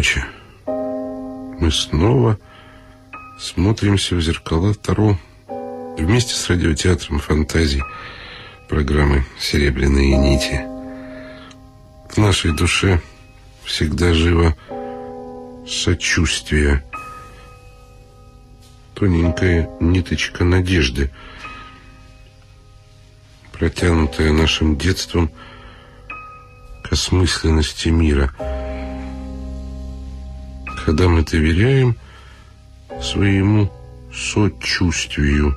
Ночи. Мы снова смотримся в зеркала Таро вместе с радиотеатром фантазий программы «Серебряные нити». В нашей душе всегда живо сочувствие, тоненькая ниточка надежды, протянутая нашим детством к осмысленности мира. Когда мы доверяем своему сочувствию,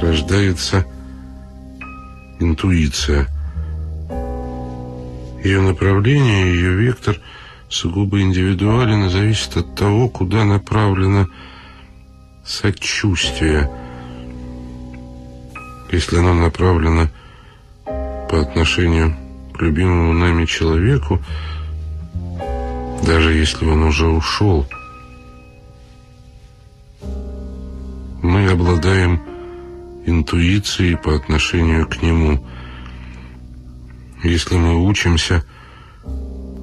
рождается интуиция. Ее направление, ее вектор сугубо индивидуален и зависит от того, куда направлено сочувствие. Если оно направлено по отношению к любимому нами человеку, даже если он уже ушел, мы обладаем интуицией по отношению к нему. Если мы учимся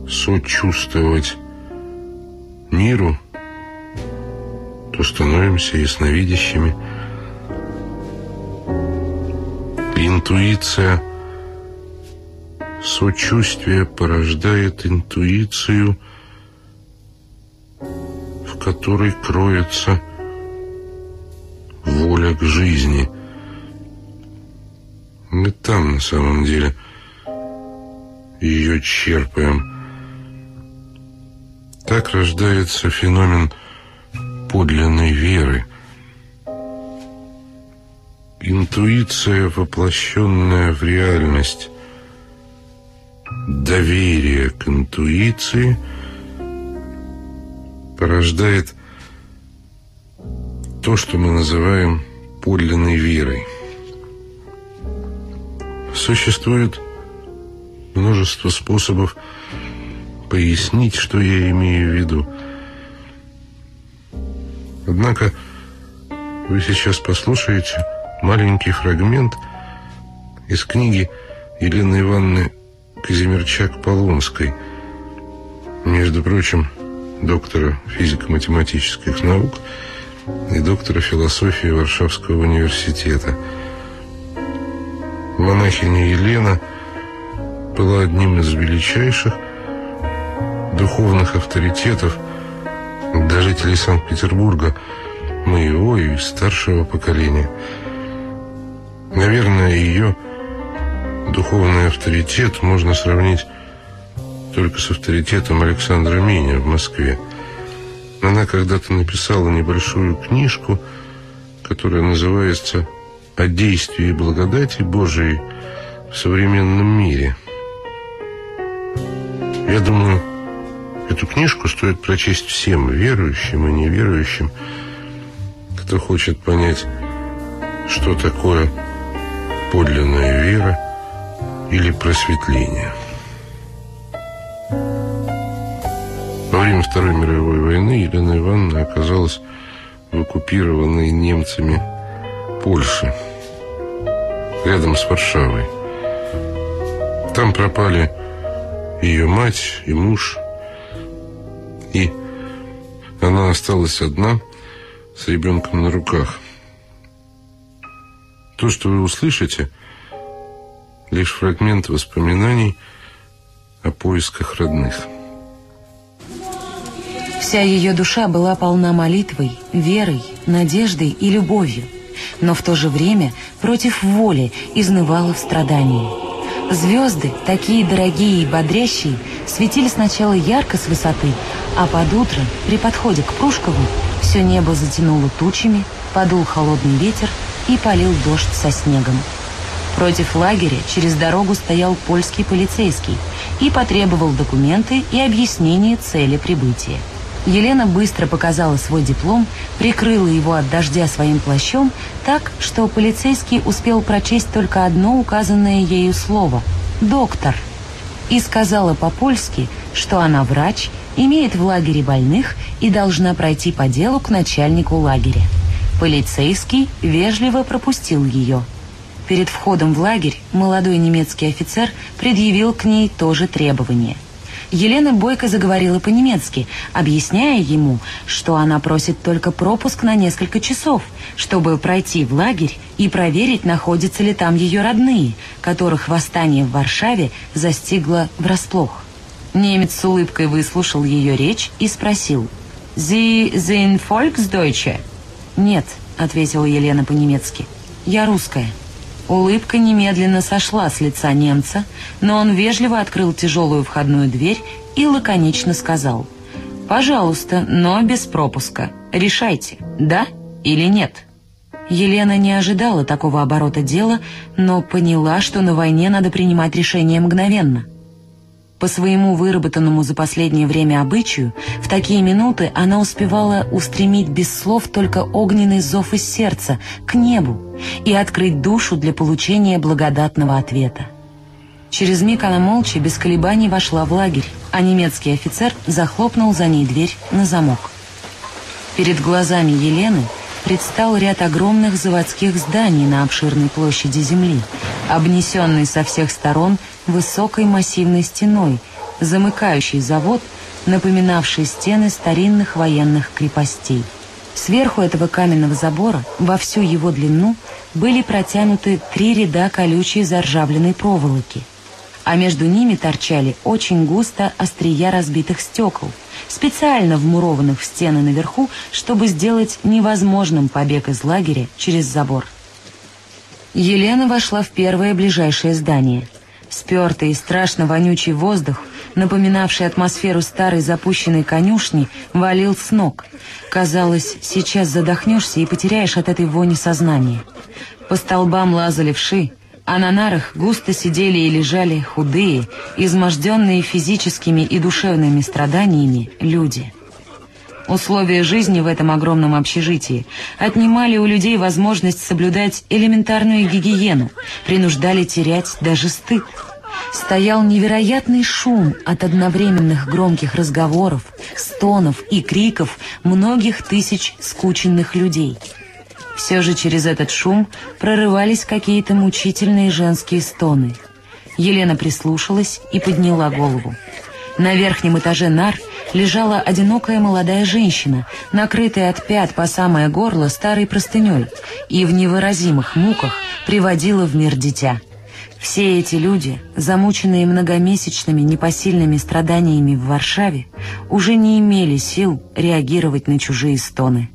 сочувствовать миру, то становимся ясновидящими. Интуиция сочувствия порождает интуицию, в которой кроется воля к жизни – мы там, на самом деле, ее черпаем. Так рождается феномен подлинной веры. Интуиция, воплощенная в реальность. Доверие к интуиции порождает то, что мы называем подлинной верой. Существует множество способов пояснить, что я имею в виду. Однако вы сейчас послушаете маленький фрагмент из книги Елены Ивановны Казимирчак-Полонской, между прочим, доктора физико-математических наук и доктора философии Варшавского университета – Монахиня Елена была одним из величайших духовных авторитетов для жителей Санкт-Петербурга, моего и старшего поколения. Наверное, ее духовный авторитет можно сравнить только с авторитетом Александра Меня в Москве. Она когда-то написала небольшую книжку, которая называется о действии благодати Божией в современном мире. Я думаю, эту книжку стоит прочесть всем, верующим и неверующим, кто хочет понять, что такое подлинная вера или просветление. Второй мировой войны Елена Ивановна оказалась в оккупированной немцами Польше – рядом с Варшавой. Там пропали ее мать и муж, и она осталась одна с ребенком на руках. То, что вы услышите, лишь фрагмент воспоминаний о поисках родных. Вся ее душа была полна молитвой, верой, надеждой и любовью – но в то же время против воли изнывала в страдании. Звезды, такие дорогие и бодрящие, светили сначала ярко с высоты, а под утро, при подходе к Прушкову, все небо затянуло тучами, подул холодный ветер и полил дождь со снегом. Против лагеря через дорогу стоял польский полицейский и потребовал документы и объяснение цели прибытия. Елена быстро показала свой диплом, прикрыла его от дождя своим плащом так, что полицейский успел прочесть только одно указанное ею слово «доктор» и сказала по-польски, что она врач, имеет в лагере больных и должна пройти по делу к начальнику лагеря. Полицейский вежливо пропустил ее. Перед входом в лагерь молодой немецкий офицер предъявил к ней то же требование – Елена Бойко заговорила по-немецки, объясняя ему, что она просит только пропуск на несколько часов, чтобы пройти в лагерь и проверить, находятся ли там ее родные, которых восстание в Варшаве застигло врасплох. Немец с улыбкой выслушал ее речь и спросил «Sie sind Volksdeutsche?» «Нет», — ответила Елена по-немецки, — «я русская». Улыбка немедленно сошла с лица немца, но он вежливо открыл тяжелую входную дверь и лаконично сказал «Пожалуйста, но без пропуска. Решайте, да или нет». Елена не ожидала такого оборота дела, но поняла, что на войне надо принимать решения мгновенно – по своему выработанному за последнее время обычаю, в такие минуты она успевала устремить без слов только огненный зов из сердца к небу и открыть душу для получения благодатного ответа. Через миг она молча, без колебаний вошла в лагерь, а немецкий офицер захлопнул за ней дверь на замок. Перед глазами Елены предстал ряд огромных заводских зданий на обширной площади земли, обнесенный со всех сторон высокой массивной стеной, замыкающей завод, напоминавший стены старинных военных крепостей. Сверху этого каменного забора, во всю его длину, были протянуты три ряда колючей заржавленной проволоки, а между ними торчали очень густо острия разбитых стекол, специально вмурованных в стены наверху, чтобы сделать невозможным побег из лагеря через забор. Елена вошла в первое ближайшее здание — Спертый и страшно вонючий воздух, напоминавший атмосферу старой запущенной конюшни, валил с ног. Казалось, сейчас задохнешься и потеряешь от этой вони сознание. По столбам лазали вши, а на нарах густо сидели и лежали худые, изможденные физическими и душевными страданиями люди. Условия жизни в этом огромном общежитии отнимали у людей возможность соблюдать элементарную гигиену, принуждали терять даже стыд. Стоял невероятный шум от одновременных громких разговоров, стонов и криков многих тысяч скученных людей. Все же через этот шум прорывались какие-то мучительные женские стоны. Елена прислушалась и подняла голову. На верхнем этаже нар лежала одинокая молодая женщина, накрытая от пят по самое горло старой простыней, и в невыразимых муках приводила в мир дитя. Все эти люди, замученные многомесячными непосильными страданиями в Варшаве, уже не имели сил реагировать на чужие стоны.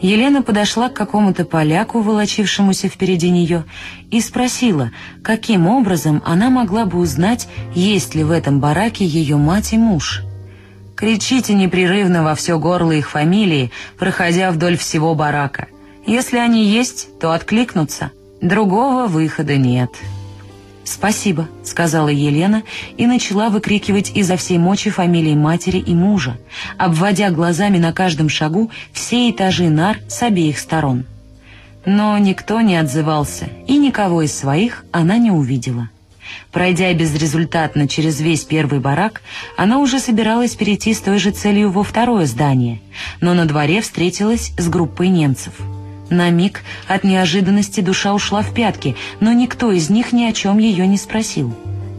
Елена подошла к какому-то поляку, волочившемуся впереди нее, и спросила, каким образом она могла бы узнать, есть ли в этом бараке ее мать и муж. Кричите непрерывно во все горло их фамилии, проходя вдоль всего барака. Если они есть, то откликнутся. Другого выхода нет». «Спасибо», — сказала Елена и начала выкрикивать изо всей мочи фамилии матери и мужа, обводя глазами на каждом шагу все этажи нар с обеих сторон. Но никто не отзывался, и никого из своих она не увидела. Пройдя безрезультатно через весь первый барак, она уже собиралась перейти с той же целью во второе здание, но на дворе встретилась с группой немцев — на миг от неожиданности душа ушла в пятки, но никто из них ни о чем ее не спросил.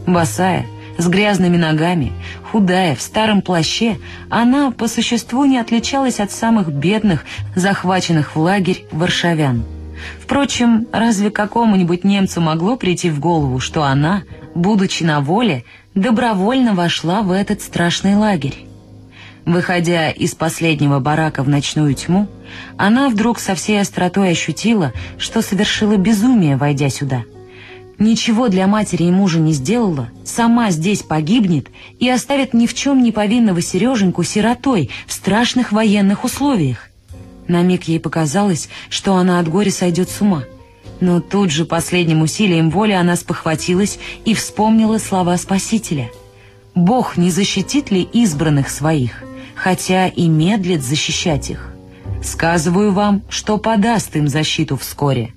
Босая, с грязными ногами, худая, в старом плаще, она по существу не отличалась от самых бедных, захваченных в лагерь варшавян. Впрочем, разве какому-нибудь немцу могло прийти в голову, что она, будучи на воле, добровольно вошла в этот страшный лагерь? Выходя из последнего барака в ночную тьму, она вдруг со всей остротой ощутила, что совершила безумие, войдя сюда. Ничего для матери и мужа не сделала, сама здесь погибнет и оставит ни в чем не повинного Сереженьку сиротой в страшных военных условиях. На миг ей показалось, что она от горя сойдет с ума. Но тут же последним усилием воли она спохватилась и вспомнила слова Спасителя. «Бог не защитит ли избранных своих?» Хотя и медлит защищать их. Сказываю вам, что подаст им защиту вскоре.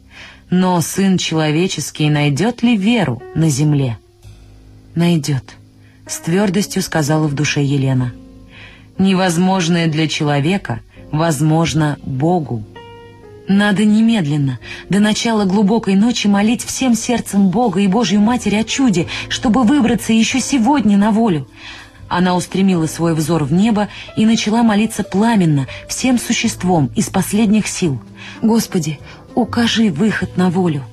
Но Сын Человеческий найдет ли веру на земле? Найдет, с твердостью сказала в душе Елена. Невозможное для человека возможно Богу. Надо немедленно, до начала глубокой ночи, молить всем сердцем Бога и Божью Матери о чуде, чтобы выбраться еще сегодня на волю. Она устремила свой взор в небо и начала молиться пламенно, всем существом, из последних сил. «Господи, укажи выход на волю!»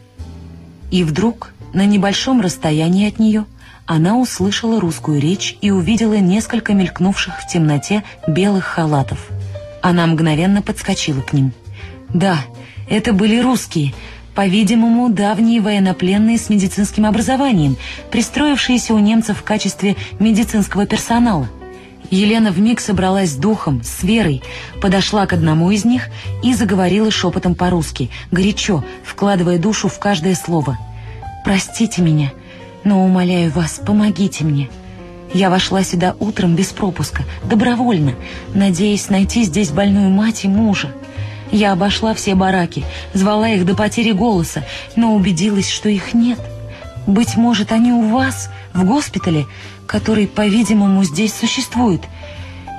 И вдруг, на небольшом расстоянии от нее, она услышала русскую речь и увидела несколько мелькнувших в темноте белых халатов. Она мгновенно подскочила к ним. Да, это были русские, по-видимому, давние военнопленные с медицинским образованием, пристроившиеся у немцев в качестве медицинского персонала. Елена вмиг собралась с духом, с верой, подошла к одному из них и заговорила шепотом по-русски, горячо, вкладывая душу в каждое слово. «Простите меня, но, умоляю вас, помогите мне». Я вошла сюда утром без пропуска, добровольно, надеясь найти здесь больную мать и мужа. Я обошла все бараки, звала их до потери голоса, но убедилась, что их нет. Быть может, они у вас, в госпитале, который, по-видимому, здесь существует.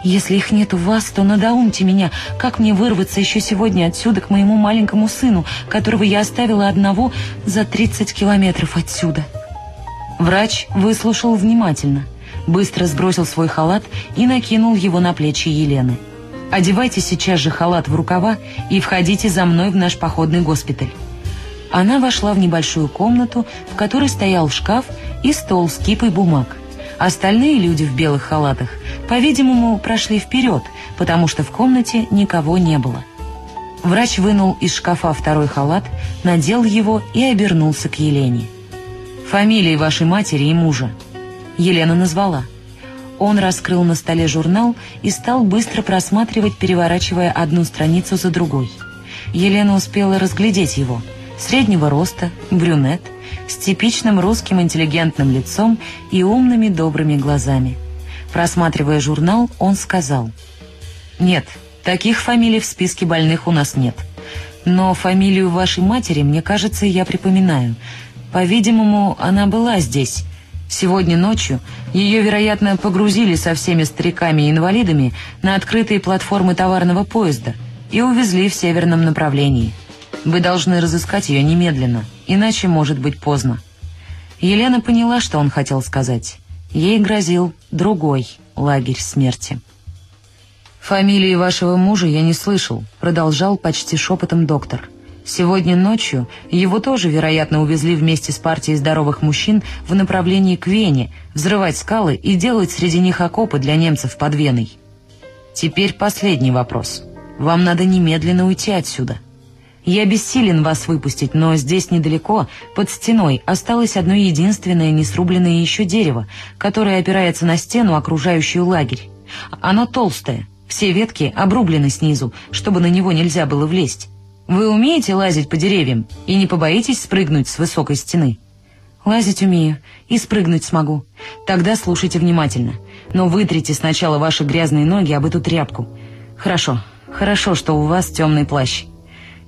Если их нет у вас, то надоумьте меня, как мне вырваться еще сегодня отсюда к моему маленькому сыну, которого я оставила одного за 30 километров отсюда. Врач выслушал внимательно, быстро сбросил свой халат и накинул его на плечи Елены. Одевайте сейчас же халат в рукава и входите за мной в наш походный госпиталь». Она вошла в небольшую комнату, в которой стоял шкаф и стол с кипой бумаг. Остальные люди в белых халатах, по-видимому, прошли вперед, потому что в комнате никого не было. Врач вынул из шкафа второй халат, надел его и обернулся к Елене. «Фамилии вашей матери и мужа?» Елена назвала – он раскрыл на столе журнал и стал быстро просматривать, переворачивая одну страницу за другой. Елена успела разглядеть его. Среднего роста, брюнет, с типичным русским интеллигентным лицом и умными добрыми глазами. Просматривая журнал, он сказал, «Нет, таких фамилий в списке больных у нас нет. Но фамилию вашей матери, мне кажется, я припоминаю. По-видимому, она была здесь, Сегодня ночью ее, вероятно, погрузили со всеми стариками и инвалидами на открытые платформы товарного поезда и увезли в северном направлении. Вы должны разыскать ее немедленно, иначе может быть поздно. Елена поняла, что он хотел сказать. Ей грозил другой лагерь смерти. «Фамилии вашего мужа я не слышал», — продолжал почти шепотом доктор. Сегодня ночью его тоже, вероятно, увезли вместе с партией здоровых мужчин в направлении к Вене, взрывать скалы и делать среди них окопы для немцев под Веной. Теперь последний вопрос. Вам надо немедленно уйти отсюда. Я бессилен вас выпустить, но здесь недалеко, под стеной, осталось одно единственное несрубленное еще дерево, которое опирается на стену, окружающую лагерь. Оно толстое, все ветки обрублены снизу, чтобы на него нельзя было влезть. Вы умеете лазить по деревьям и не побоитесь спрыгнуть с высокой стены? Лазить умею и спрыгнуть смогу. Тогда слушайте внимательно. Но вытрите сначала ваши грязные ноги об эту тряпку. Хорошо, хорошо, что у вас темный плащ.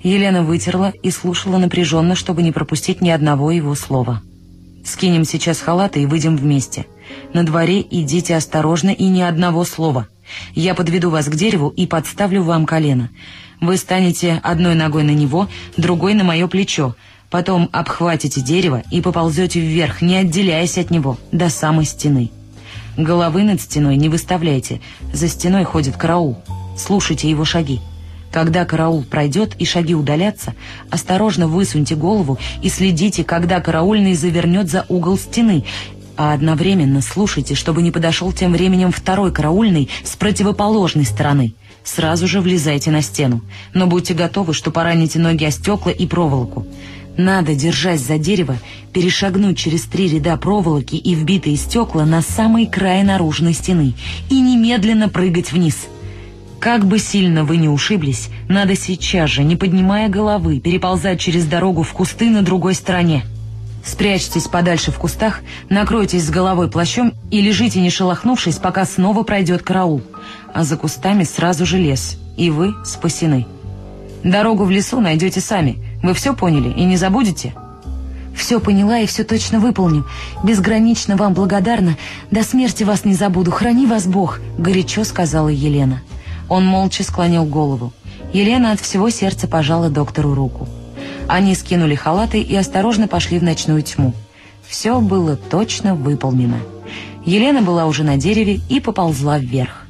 Елена вытерла и слушала напряженно, чтобы не пропустить ни одного его слова. Скинем сейчас халаты и выйдем вместе. На дворе идите осторожно и ни одного слова. Я подведу вас к дереву и подставлю вам колено. Вы станете одной ногой на него, другой на мое плечо. Потом обхватите дерево и поползете вверх, не отделяясь от него, до самой стены. Головы над стеной не выставляйте. За стеной ходит караул. Слушайте его шаги. Когда караул пройдет и шаги удалятся, осторожно высуньте голову и следите, когда караульный завернет за угол стены, а одновременно слушайте, чтобы не подошел тем временем второй караульный с противоположной стороны. Сразу же влезайте на стену, но будьте готовы, что пораните ноги о стекла и проволоку. Надо, держась за дерево, перешагнуть через три ряда проволоки и вбитые стекла на самый край наружной стены и немедленно прыгать вниз. Как бы сильно вы не ушиблись, надо сейчас же, не поднимая головы, переползать через дорогу в кусты на другой стороне. Спрячьтесь подальше в кустах, накройтесь с головой плащом и лежите, не шелохнувшись, пока снова пройдет караул. А за кустами сразу же лес, и вы спасены. Дорогу в лесу найдете сами. Вы все поняли и не забудете?» «Все поняла и все точно выполню. Безгранично вам благодарна. До смерти вас не забуду. Храни вас Бог», — горячо сказала Елена. Он молча склонил голову. Елена от всего сердца пожала доктору руку. Они скинули халаты и осторожно пошли в ночную тьму. Все было точно выполнено. Елена была уже на дереве и поползла вверх.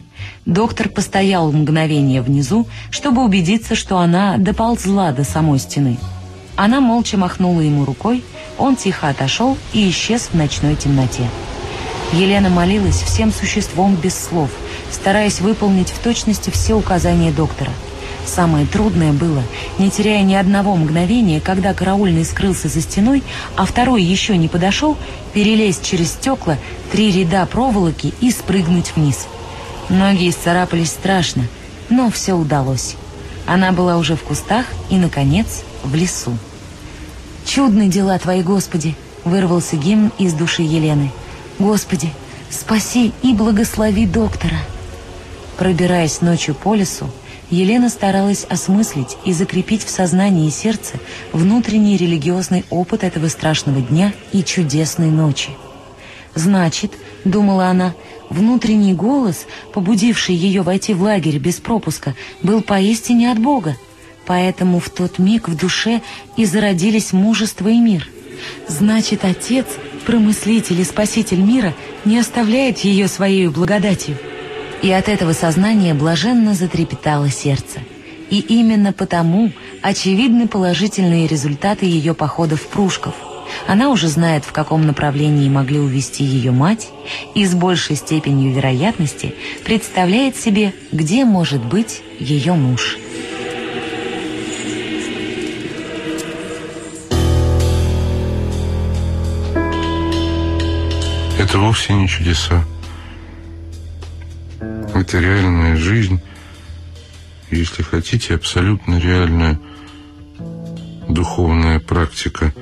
Доктор постоял мгновение внизу, чтобы убедиться, что она доползла до самой стены. Она молча махнула ему рукой, он тихо отошел и исчез в ночной темноте. Елена молилась всем существом без слов, стараясь выполнить в точности все указания доктора – Самое трудное было, не теряя ни одного мгновения, когда караульный скрылся за стеной, а второй еще не подошел, перелезть через стекла, три ряда проволоки и спрыгнуть вниз. Ноги исцарапались страшно, но все удалось. Она была уже в кустах и, наконец, в лесу. «Чудные дела твои, Господи!» — вырвался гимн из души Елены. «Господи, спаси и благослови доктора!» Пробираясь ночью по лесу, Елена старалась осмыслить и закрепить в сознании и сердце внутренний религиозный опыт этого страшного дня и чудесной ночи. «Значит, — думала она, — внутренний голос, побудивший ее войти в лагерь без пропуска, был поистине от Бога, поэтому в тот миг в душе и зародились мужество и мир. Значит, Отец, промыслитель и спаситель мира, не оставляет ее своей благодатью». И от этого сознания блаженно затрепетало сердце. И именно потому очевидны положительные результаты ее походов в Прушков. Она уже знает, в каком направлении могли увести ее мать, и с большей степенью вероятности представляет себе, где может быть ее муж. Это вовсе не чудеса. Это реальная жизнь, если хотите, абсолютно реальная духовная практика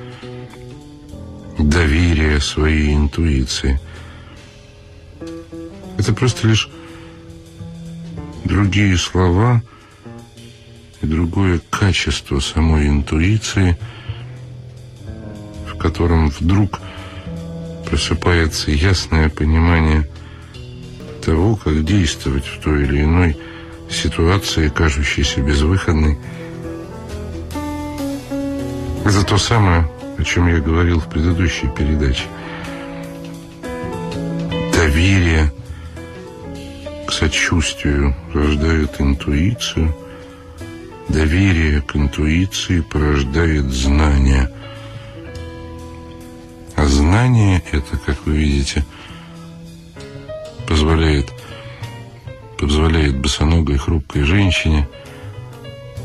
доверия своей интуиции. Это просто лишь другие слова и другое качество самой интуиции, в котором вдруг просыпается ясное понимание того, как действовать в той или иной ситуации, кажущейся безвыходной. Это то самое, о чем я говорил в предыдущей передаче. Доверие к сочувствию рождает интуицию, доверие к интуиции порождает знание. А знание это, как вы видите, – позволяет, позволяет босоногой хрупкой женщине,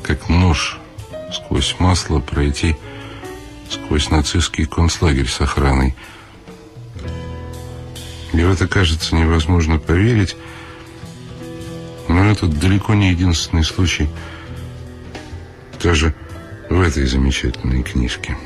как нож сквозь масло пройти сквозь нацистский концлагерь с охраной. И в это кажется невозможно поверить, но это далеко не единственный случай даже в этой замечательной книжке.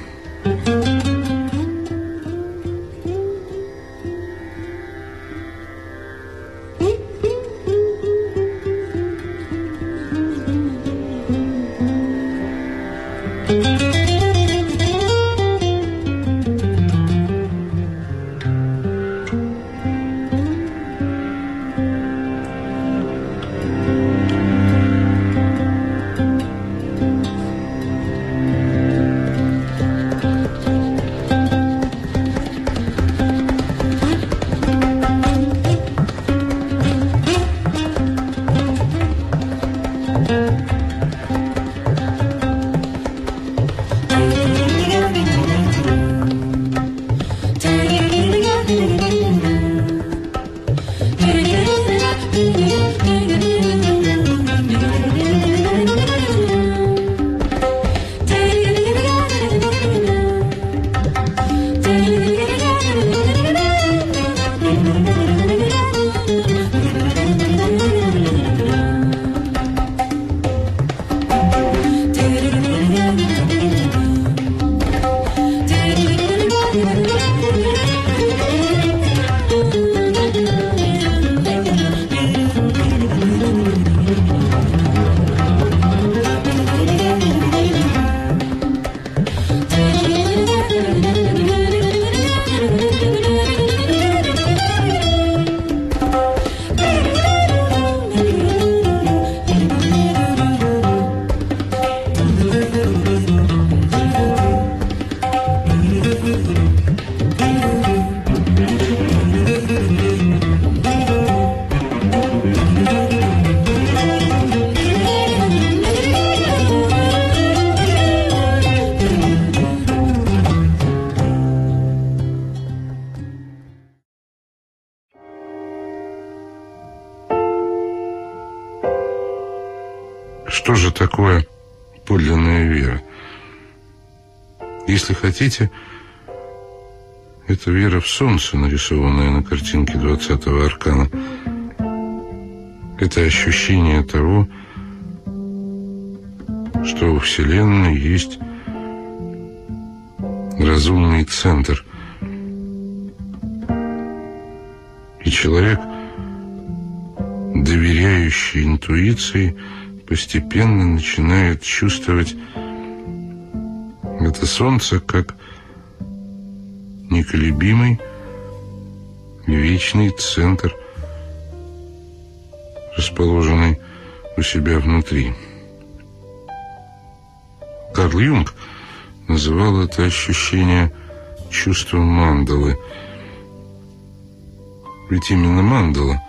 Если хотите, это вера в солнце, нарисованная на картинке 20-го аркана. Это ощущение того, что у Вселенной есть разумный центр. И человек, доверяющий интуиции, постепенно начинает чувствовать это солнце как неколебимый вечный центр, расположенный у себя внутри. Карл Юнг называл это ощущение чувством мандалы. Ведь именно мандала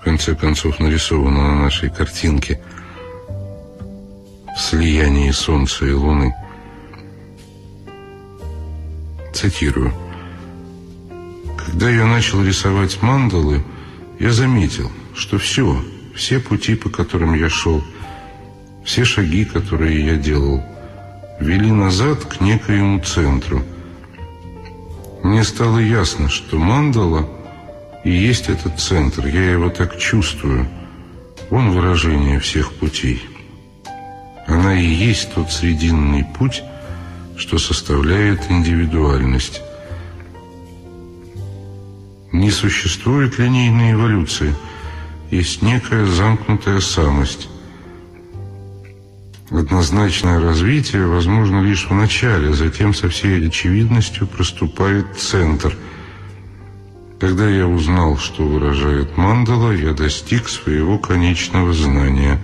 в конце концов нарисована на нашей картинке в слиянии Солнца и Луны. Цитирую. Когда я начал рисовать мандалы, я заметил, что все, все пути, по которым я шел, все шаги, которые я делал, вели назад к некоему центру. Мне стало ясно, что мандала и есть этот центр, я его так чувствую. Он выражение всех путей. Она и есть тот срединный путь, что составляет индивидуальность. Не существует линейной эволюции, есть некая замкнутая самость. Однозначное развитие возможно лишь в начале, затем со всей очевидностью проступает центр. Когда я узнал, что выражает мандала, я достиг своего конечного знания.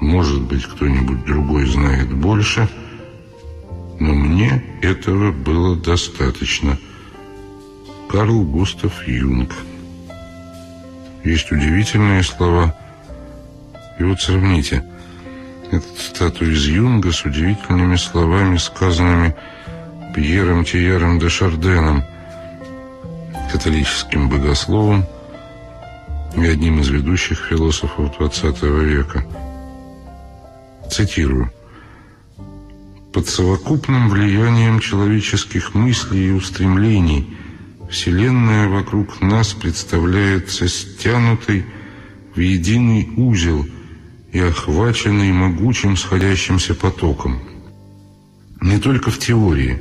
Может быть, кто-нибудь другой знает больше – но мне этого было достаточно. Карл Густав Юнг. Есть удивительные слова. И вот сравните эту цитату из Юнга с удивительными словами, сказанными Пьером Тиером де Шарденом, католическим богословом и одним из ведущих философов XX века. Цитирую. Под совокупным влиянием человеческих мыслей и устремлений Вселенная вокруг нас представляется стянутой в единый узел и охваченной могучим сходящимся потоком. Не только в теории,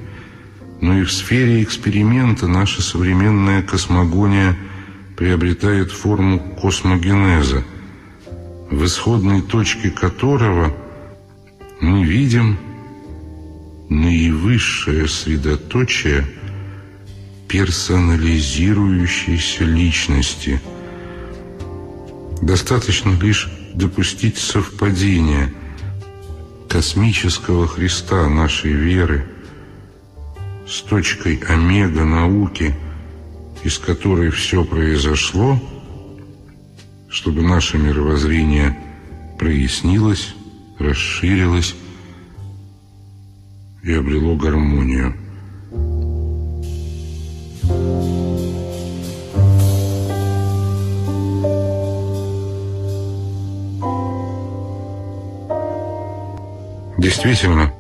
но и в сфере эксперимента наша современная космогония приобретает форму космогенеза, в исходной точке которого мы видим наивысшее средоточие персонализирующейся личности. Достаточно лишь допустить совпадение космического Христа нашей веры с точкой омега науки, из которой все произошло, чтобы наше мировоззрение прояснилось, расширилось и обрело гармонию. Действительно,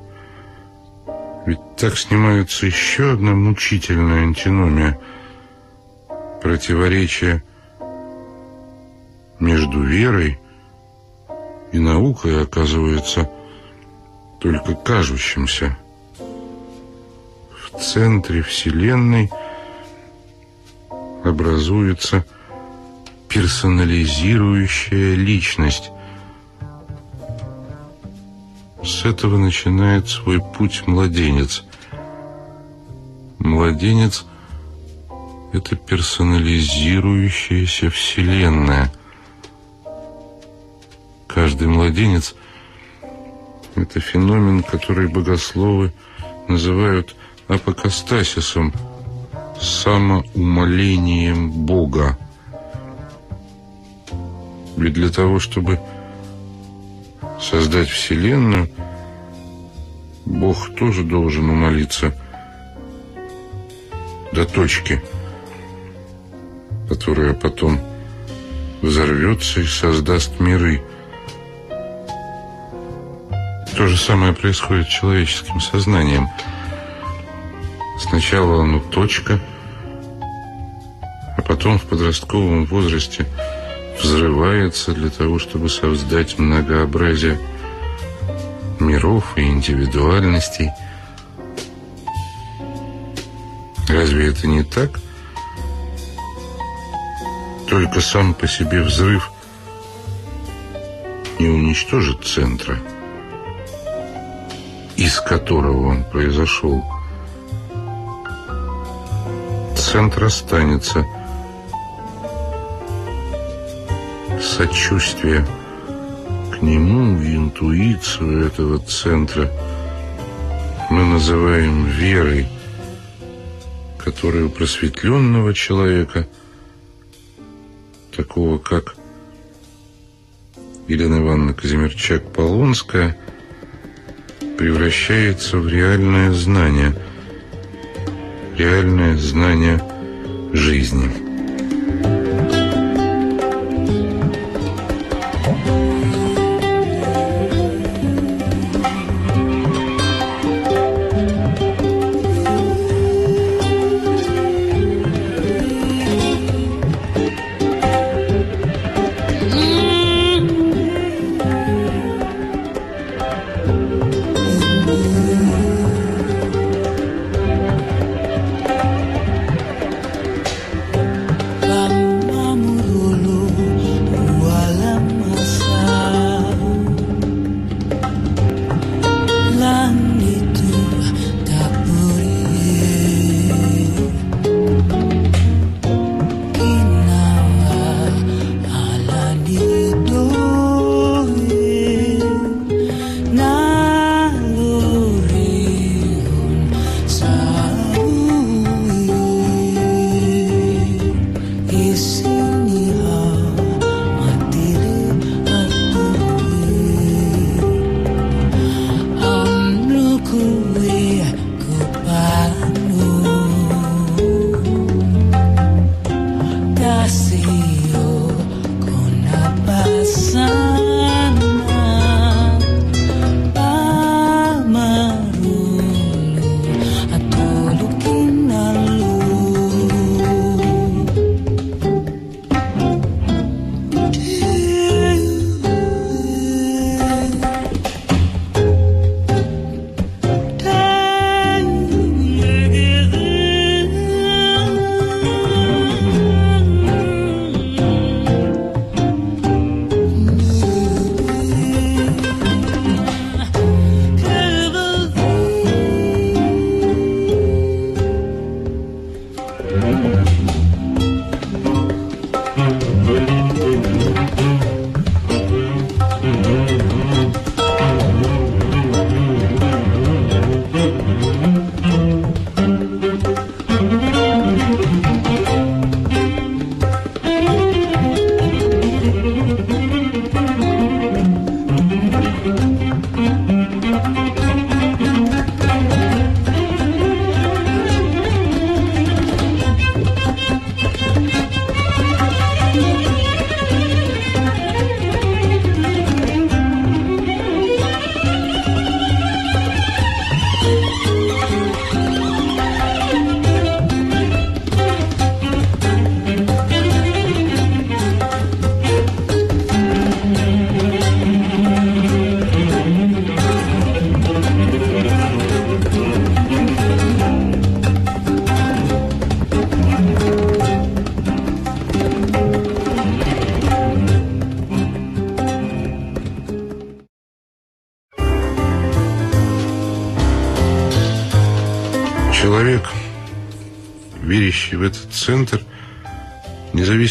ведь так снимается еще одна мучительная антиномия, противоречие между верой и наукой оказывается только кажущимся в центре Вселенной образуется персонализирующая личность. С этого начинает свой путь младенец. Младенец – это персонализирующаяся Вселенная. Каждый младенец – это феномен, который богословы называют апокастасисом, самоумолением Бога. Ведь для того, чтобы создать Вселенную, Бог тоже должен умолиться до точки, которая потом взорвется и создаст миры. То же самое происходит с человеческим сознанием. Сначала оно точка, а потом в подростковом возрасте взрывается для того, чтобы создать многообразие миров и индивидуальностей. Разве это не так? Только сам по себе взрыв не уничтожит центра, из которого он произошел. Центр останется. Сочувствие к нему и интуицию этого центра мы называем верой, которая у просветленного человека – такого как Елена Ивановна Казимирчак-Полонская, превращается в реальное знание, реальное знание жизни.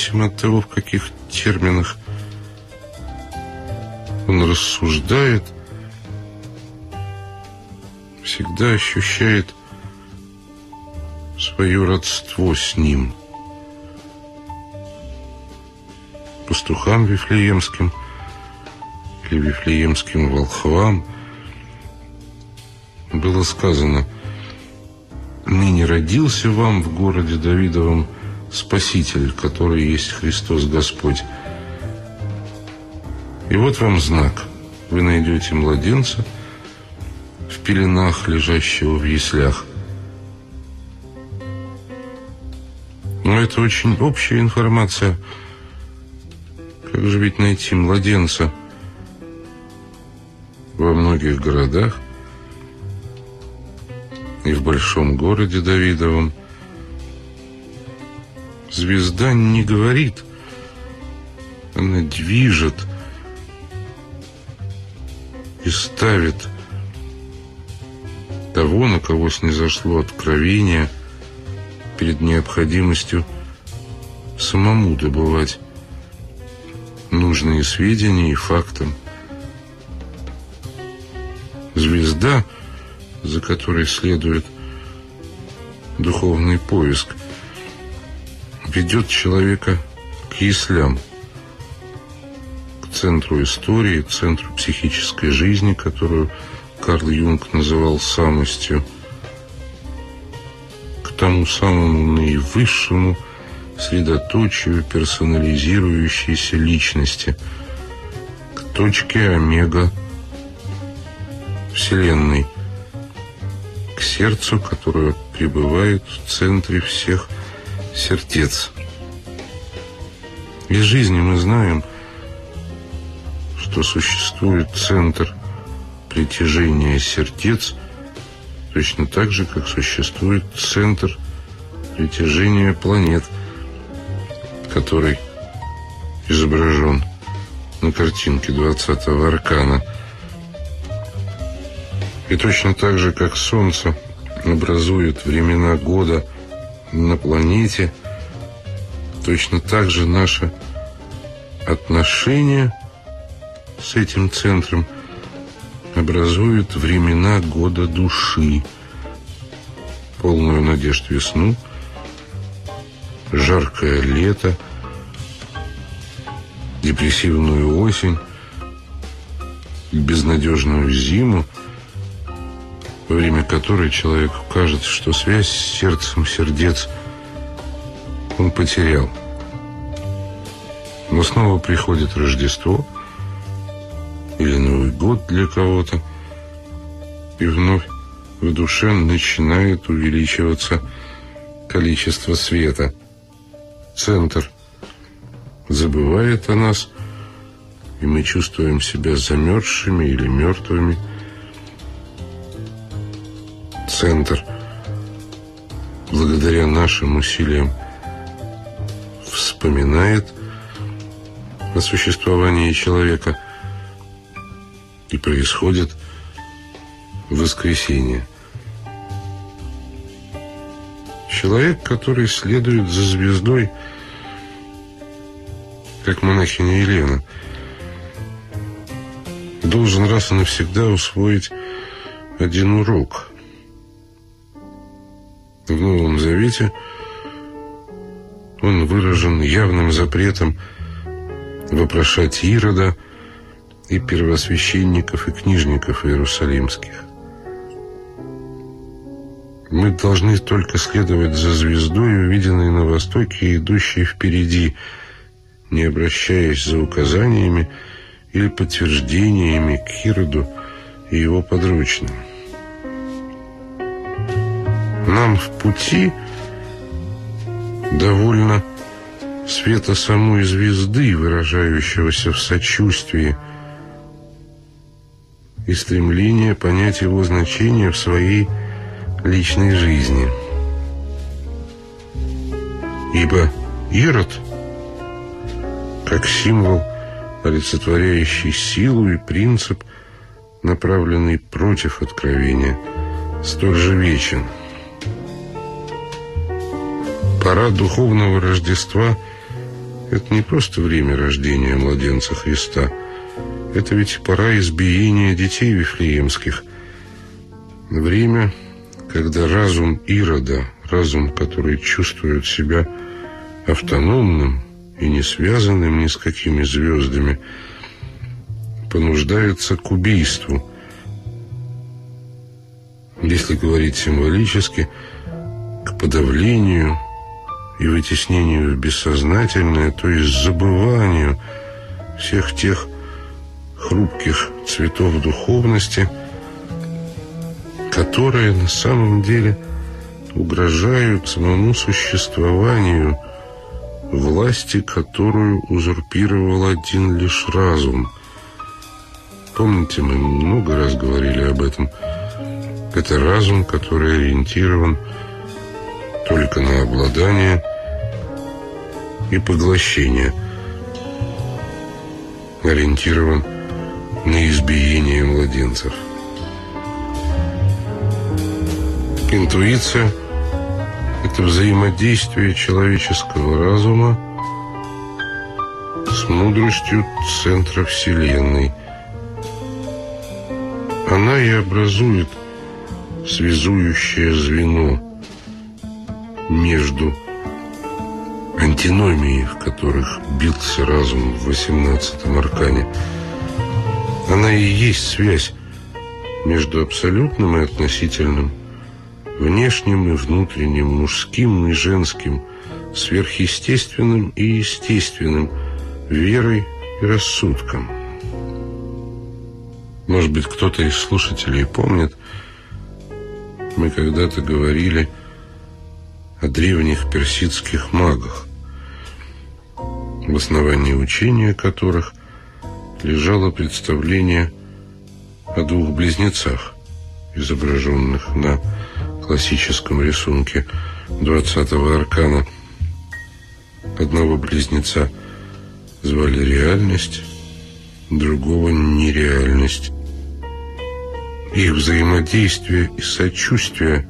Независимо от того, в каких терминах он рассуждает, всегда ощущает свое родство с ним. Пастухам вифлеемским или вифлеемским волхвам было сказано – ныне родился вам в городе Давидовом Спаситель, который есть Христос Господь. И вот вам знак. Вы найдете младенца в пеленах, лежащего в яслях. Но это очень общая информация. Как же ведь найти младенца во многих городах и в большом городе Давидовом? Звезда не говорит, она движет и ставит того, на кого снизошло откровение – перед необходимостью самому добывать нужные сведения и факты. Звезда, за которой следует духовный поиск, ведет человека к яслям, к центру истории, центру психической жизни, которую Карл Юнг называл самостью, тому самому наивысшему средоточию персонализирующейся личности, к точке омега Вселенной, к сердцу, которое пребывает в центре всех сердец. Из жизни мы знаем, что существует центр притяжения сердец – точно так же, как существует центр притяжения планет, который изображен на картинке 20-го аркана. И точно так же, как Солнце образует времена года на планете, точно так же наше отношение с этим центром – образует времена года души, полную надежд весну, жаркое лето, депрессивную осень, безнадежную зиму, во время которой человеку кажется, что связь с сердцем сердец он потерял. Но снова приходит Рождество – или Новый год для кого-то. И вновь в душе начинает увеличиваться количество света. Центр забывает о нас, и мы чувствуем себя замерзшими или мертвыми. Центр, благодаря нашим усилиям, вспоминает о существовании человека – и происходит воскресенье. Человек, который следует за звездой, как монахиня Елена, должен раз и навсегда усвоить один урок. В Новом Завете он выражен явным запретом вопрошать Ирода – и первосвященников и книжников иерусалимских. Мы должны только следовать за звездой, увиденной на востоке идущей впереди, не обращаясь за указаниями или подтверждениями к Ироду и его подручным. Нам в пути довольно света самой звезды, выражающегося в сочувствии и стремление понять его значение в своей личной жизни. Ибо Ирод, как символ, олицетворяющий силу и принцип, направленный против откровения, столь же вечен. Пора духовного Рождества – это не просто время рождения младенца Христа – это ведь пора избиения детей вифлеемских. Время, когда разум Ирода, разум, который чувствует себя автономным и не связанным ни с какими звездами, понуждается к убийству. Если говорить символически, к подавлению и вытеснению в бессознательное, то есть забыванию всех тех хрупких цветов духовности, которые на самом деле угрожают самому существованию власти, которую узурпировал один лишь разум. Помните, мы много раз говорили об этом. Это разум, который ориентирован только на обладание и поглощение. Ориентирован на избиение младенцев. Интуиция – это взаимодействие человеческого разума с мудростью центра Вселенной. Она и образует связующее звено между антиномией, в которых бился разум в 18-м аркане. Она и есть связь между абсолютным и относительным, внешним и внутренним, мужским и женским, сверхъестественным и естественным, верой и рассудком. Может быть, кто-то из слушателей помнит, мы когда-то говорили о древних персидских магах, в основании учения которых лежало представление о двух близнецах, изображенных на классическом рисунке 20-го аркана. Одного близнеца звали реальность, другого нереальность. Их взаимодействие и сочувствие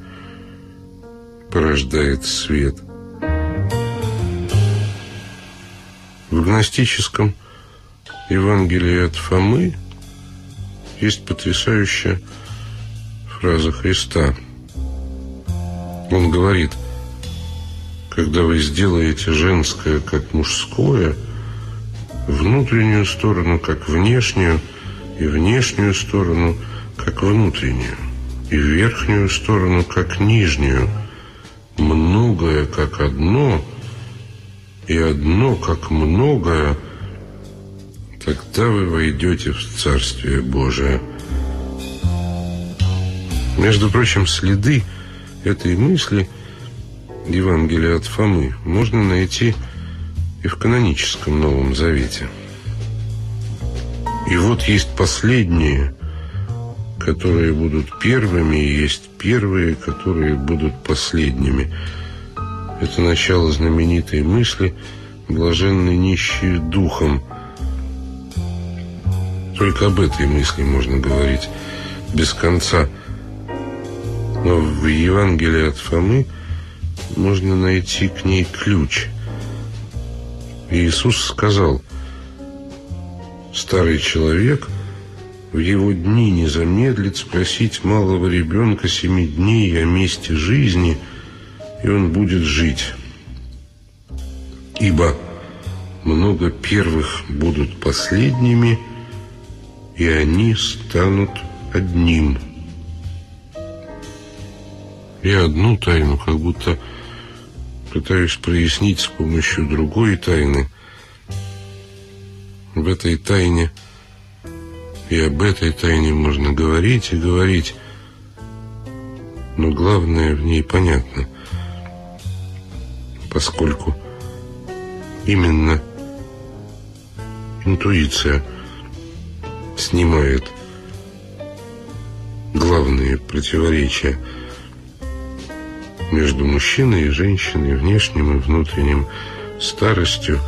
порождает свет. В гностическом Евангелии от Фомы есть потрясающая фраза Христа. Он говорит, когда вы сделаете женское как мужское, внутреннюю сторону как внешнюю, и внешнюю сторону как внутреннюю, и верхнюю сторону как нижнюю – многое как одно и одно как многое, тогда вы войдете в Царствие Божие. Между прочим, следы этой мысли Евангелия от Фомы можно найти и в каноническом Новом Завете. И вот есть последние, которые будут первыми, и есть первые, которые будут последними. Это начало знаменитой мысли «блаженны нищие духом». Только об этой мысли можно говорить без конца. Но в Евангелии от Фомы можно найти к ней ключ. Иисус сказал, «Старый человек – в его дни не замедлит спросить малого ребенка семи дней о месте жизни, и он будет жить. Ибо много первых будут последними, и они станут одним. Я одну тайну как будто пытаюсь прояснить с помощью другой тайны. В этой тайне – и об этой тайне можно говорить и говорить. Но главное в ней понятно. Поскольку именно интуиция снимает главные противоречия между мужчиной и женщиной, внешним и внутренним, старостью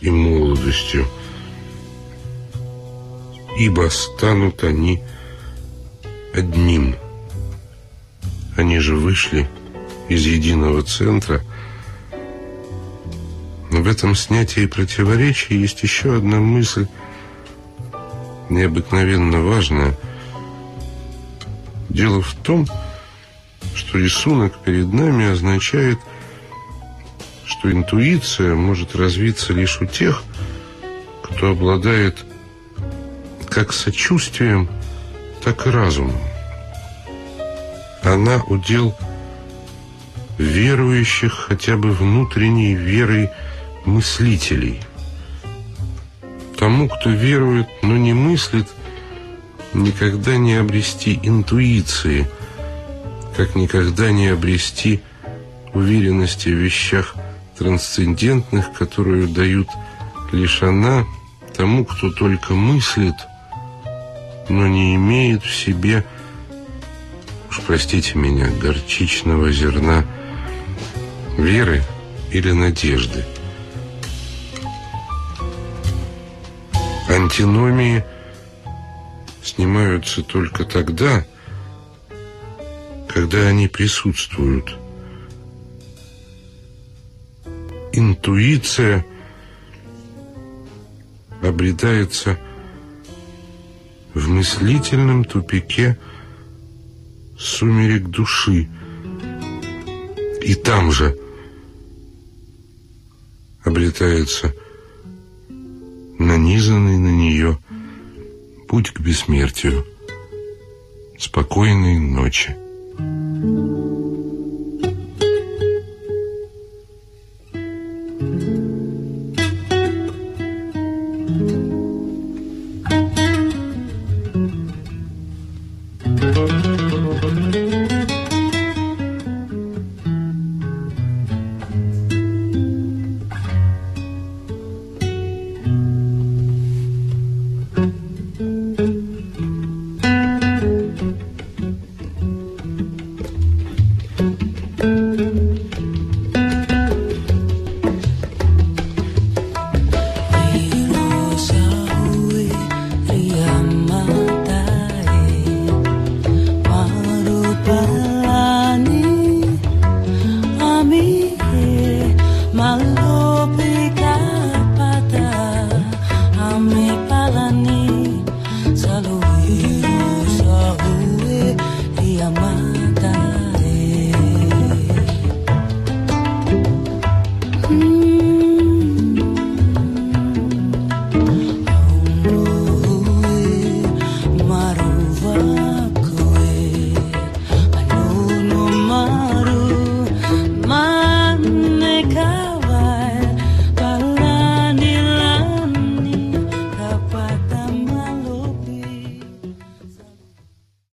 и молодостью – ибо станут они одним. Они же вышли из единого центра. Но в этом снятии противоречий есть еще одна мысль, необыкновенно важная. Дело в том, что рисунок перед нами означает, что интуиция может развиться лишь у тех, кто обладает как сочувствием, так и разумом. Она удел верующих хотя бы внутренней верой мыслителей. Тому, кто верует, но не мыслит, никогда не обрести интуиции, как никогда не обрести уверенности в вещах трансцендентных, которую дают лишь она, тому, кто только мыслит, но не имеет в себе, уж простите меня, горчичного зерна веры или надежды. Антиномии снимаются только тогда, когда они присутствуют. Интуиция обретается в мыслительном тупике сумерек души. И там же обретается нанизанный на нее путь к бессмертию. Спокойной ночи.